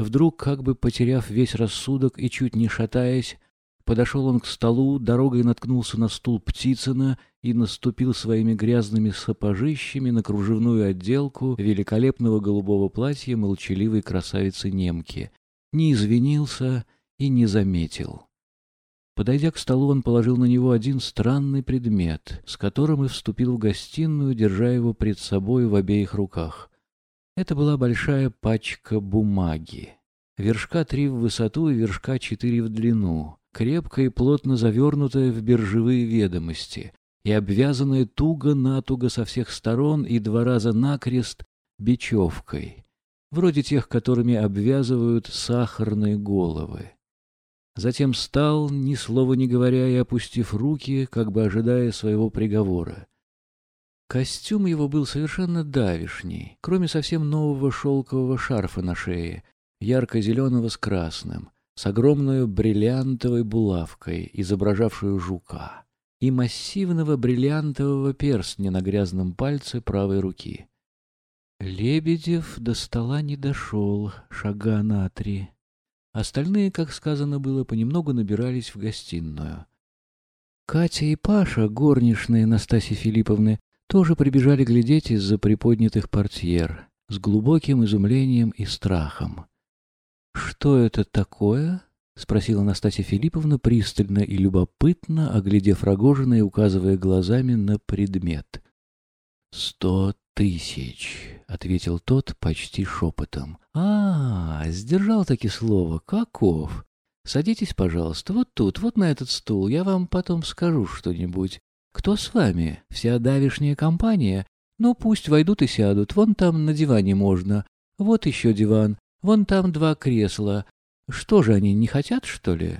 Вдруг, как бы потеряв весь рассудок и чуть не шатаясь, подошел он к столу, дорогой наткнулся на стул Птицына и наступил своими грязными сапожищами на кружевную отделку великолепного голубого платья молчаливой красавицы-немки. Не извинился и не заметил. Подойдя к столу, он положил на него один странный предмет, с которым и вступил в гостиную, держа его пред собой в обеих руках. Это была большая пачка бумаги. Вершка три в высоту и вершка четыре в длину, крепко и плотно завернутая в биржевые ведомости и обвязанная туго-натуго со всех сторон и два раза накрест бечевкой, вроде тех, которыми обвязывают сахарные головы. Затем встал, ни слова не говоря и опустив руки, как бы ожидая своего приговора. Костюм его был совершенно давишний, кроме совсем нового шелкового шарфа на шее, ярко-зеленого с красным, с огромной бриллиантовой булавкой, изображавшую жука, и массивного бриллиантового перстня на грязном пальце правой руки. Лебедев до стола не дошел, шага на три. Остальные, как сказано было, понемногу набирались в гостиную. Катя и Паша, горничные Настасьи Филипповны, тоже прибежали глядеть из-за приподнятых портьер с глубоким изумлением и страхом. «Что это такое?» — спросила Настасья Филипповна пристально и любопытно, оглядев Рогожина и указывая глазами на предмет. «Сто тысяч», — ответил тот почти шепотом. «А, сдержал таки слово. Каков? Садитесь, пожалуйста, вот тут, вот на этот стул. Я вам потом скажу что-нибудь. Кто с вами? Вся давишняя компания? Ну, пусть войдут и сядут. Вон там на диване можно. Вот еще диван. Вон там два кресла. Что же они, не хотят, что ли?»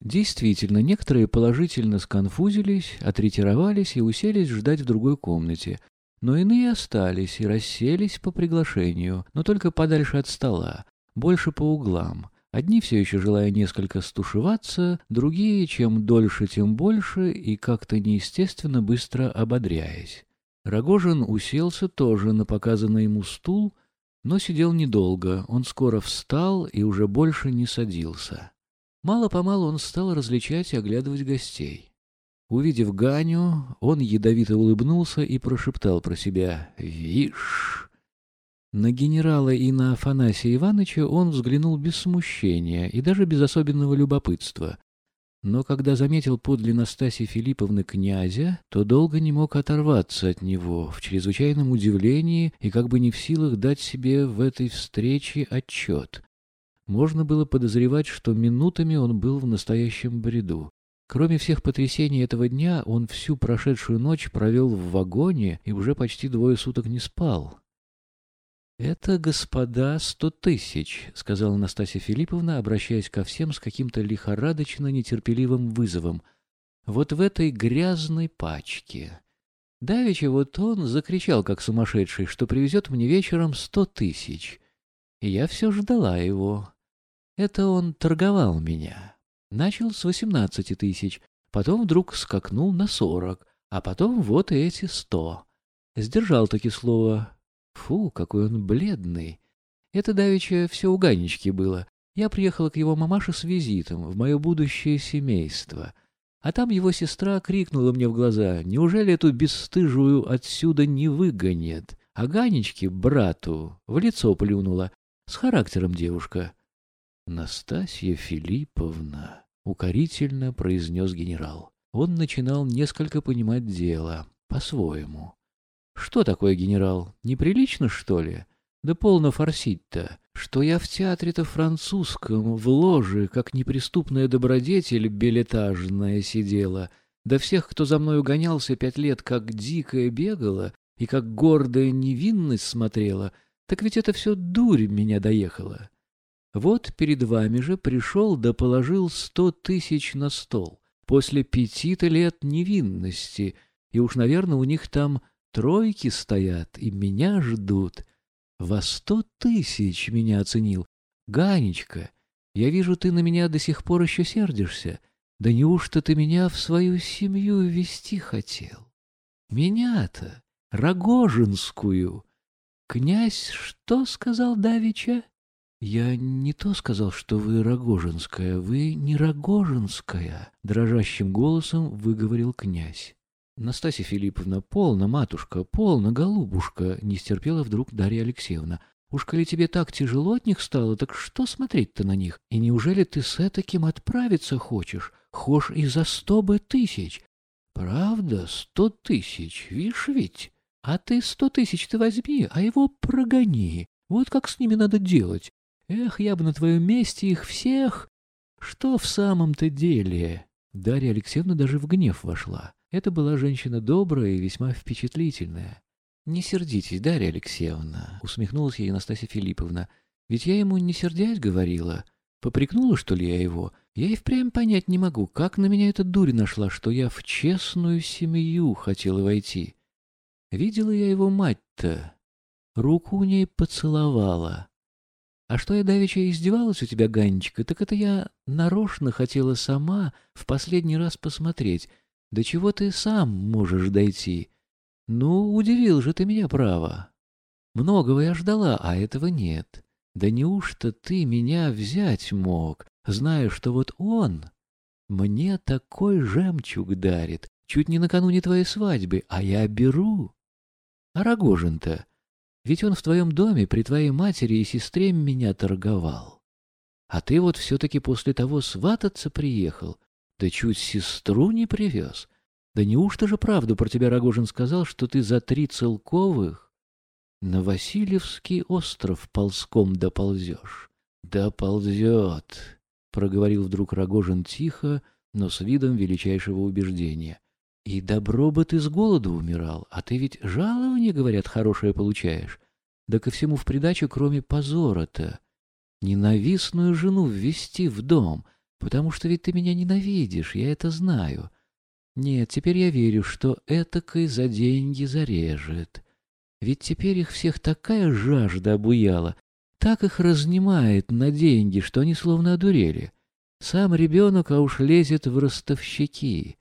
Действительно, некоторые положительно сконфузились, отретировались и уселись ждать в другой комнате, но иные остались и расселись по приглашению, но только подальше от стола, больше по углам. Одни все еще желая несколько стушеваться, другие, чем дольше, тем больше, и как-то неестественно быстро ободряясь. Рогожин уселся тоже на показанный ему стул, но сидел недолго, он скоро встал и уже больше не садился. Мало-помалу он стал различать и оглядывать гостей. Увидев Ганю, он ядовито улыбнулся и прошептал про себя «Вишь!». На генерала и на Афанасия Ивановича он взглянул без смущения и даже без особенного любопытства. Но когда заметил подле Настасьи Филипповны князя, то долго не мог оторваться от него, в чрезвычайном удивлении и как бы не в силах дать себе в этой встрече отчет. Можно было подозревать, что минутами он был в настоящем бреду. Кроме всех потрясений этого дня, он всю прошедшую ночь провел в вагоне и уже почти двое суток не спал. «Это, господа, сто тысяч», — сказала Настасья Филипповна, обращаясь ко всем с каким-то лихорадочно нетерпеливым вызовом. «Вот в этой грязной пачке». Давеча вот он закричал, как сумасшедший, что привезет мне вечером сто тысяч. И я все ждала его. Это он торговал меня. Начал с восемнадцати тысяч, потом вдруг скакнул на сорок, а потом вот эти сто. Сдержал таки слово. Фу, какой он бледный. Это давеча все у Ганечки было. Я приехала к его мамаше с визитом в мое будущее семейство. А там его сестра крикнула мне в глаза, неужели эту бесстыжую отсюда не выгонят? А Ганечке, брату, в лицо плюнула. С характером девушка. «Настасья Филипповна», — укорительно произнес генерал. Он начинал несколько понимать дело, по-своему. «Что такое, генерал? Неприлично, что ли? Да полно форсить-то. Что я в театре-то французском, в ложе, как неприступная добродетель билетажная сидела, да всех, кто за мной угонялся пять лет, как дикая бегала и как гордая невинность смотрела, так ведь это все дурь меня доехала. Вот перед вами же пришел да положил сто тысяч на стол. После пяти-то лет невинности, и уж, наверное, у них там тройки стоят и меня ждут. Во сто тысяч меня оценил. Ганечка, я вижу, ты на меня до сих пор еще сердишься. Да неужто ты меня в свою семью вести хотел? Меня-то, Рогожинскую. Князь что сказал Давича? «Я не то сказал, что вы Рогожинская, вы не Рогожинская», — дрожащим голосом выговорил князь. «Настасья Филипповна, полно, матушка, полно, голубушка!» — не стерпела вдруг Дарья Алексеевна. «Уж коли тебе так тяжело от них стало, так что смотреть-то на них? И неужели ты с этаким отправиться хочешь? Хошь и за сто бы тысяч!» «Правда, сто тысяч, видишь ведь? А ты сто тысяч ты возьми, а его прогони. Вот как с ними надо делать. Эх, я бы на твоем месте их всех... Что в самом-то деле?» Дарья Алексеевна даже в гнев вошла. Это была женщина добрая и весьма впечатлительная. «Не сердитесь, Дарья Алексеевна», — усмехнулась ей Анастасия Филипповна. «Ведь я ему не сердясь говорила. Попрекнула, что ли, я его? Я и впрямь понять не могу, как на меня эта дурь нашла, что я в честную семью хотела войти. Видела я его мать-то. Руку у ней поцеловала. А что я давеча издевалась у тебя, Ганечка, так это я нарочно хотела сама в последний раз посмотреть, до чего ты сам можешь дойти. Ну, удивил же ты меня, право. Многого я ждала, а этого нет. Да неужто ты меня взять мог, зная, что вот он мне такой жемчуг дарит, чуть не накануне твоей свадьбы, а я беру? А Рогожин-то ведь он в твоем доме при твоей матери и сестре меня торговал. А ты вот все-таки после того свататься приехал, да чуть сестру не привез. Да неужто же правду про тебя Рогожин сказал, что ты за три целковых на Васильевский остров ползком доползешь? Доползет, — проговорил вдруг Рогожин тихо, но с видом величайшего убеждения. И добро бы ты с голоду умирал, а ты ведь жалование, говорят, хорошее получаешь. Да ко всему в придачу, кроме позора-то. Ненавистную жену ввести в дом, потому что ведь ты меня ненавидишь, я это знаю. Нет, теперь я верю, что этакой за деньги зарежет. Ведь теперь их всех такая жажда обуяла, так их разнимает на деньги, что они словно одурели. Сам ребенок, а уж лезет в ростовщики.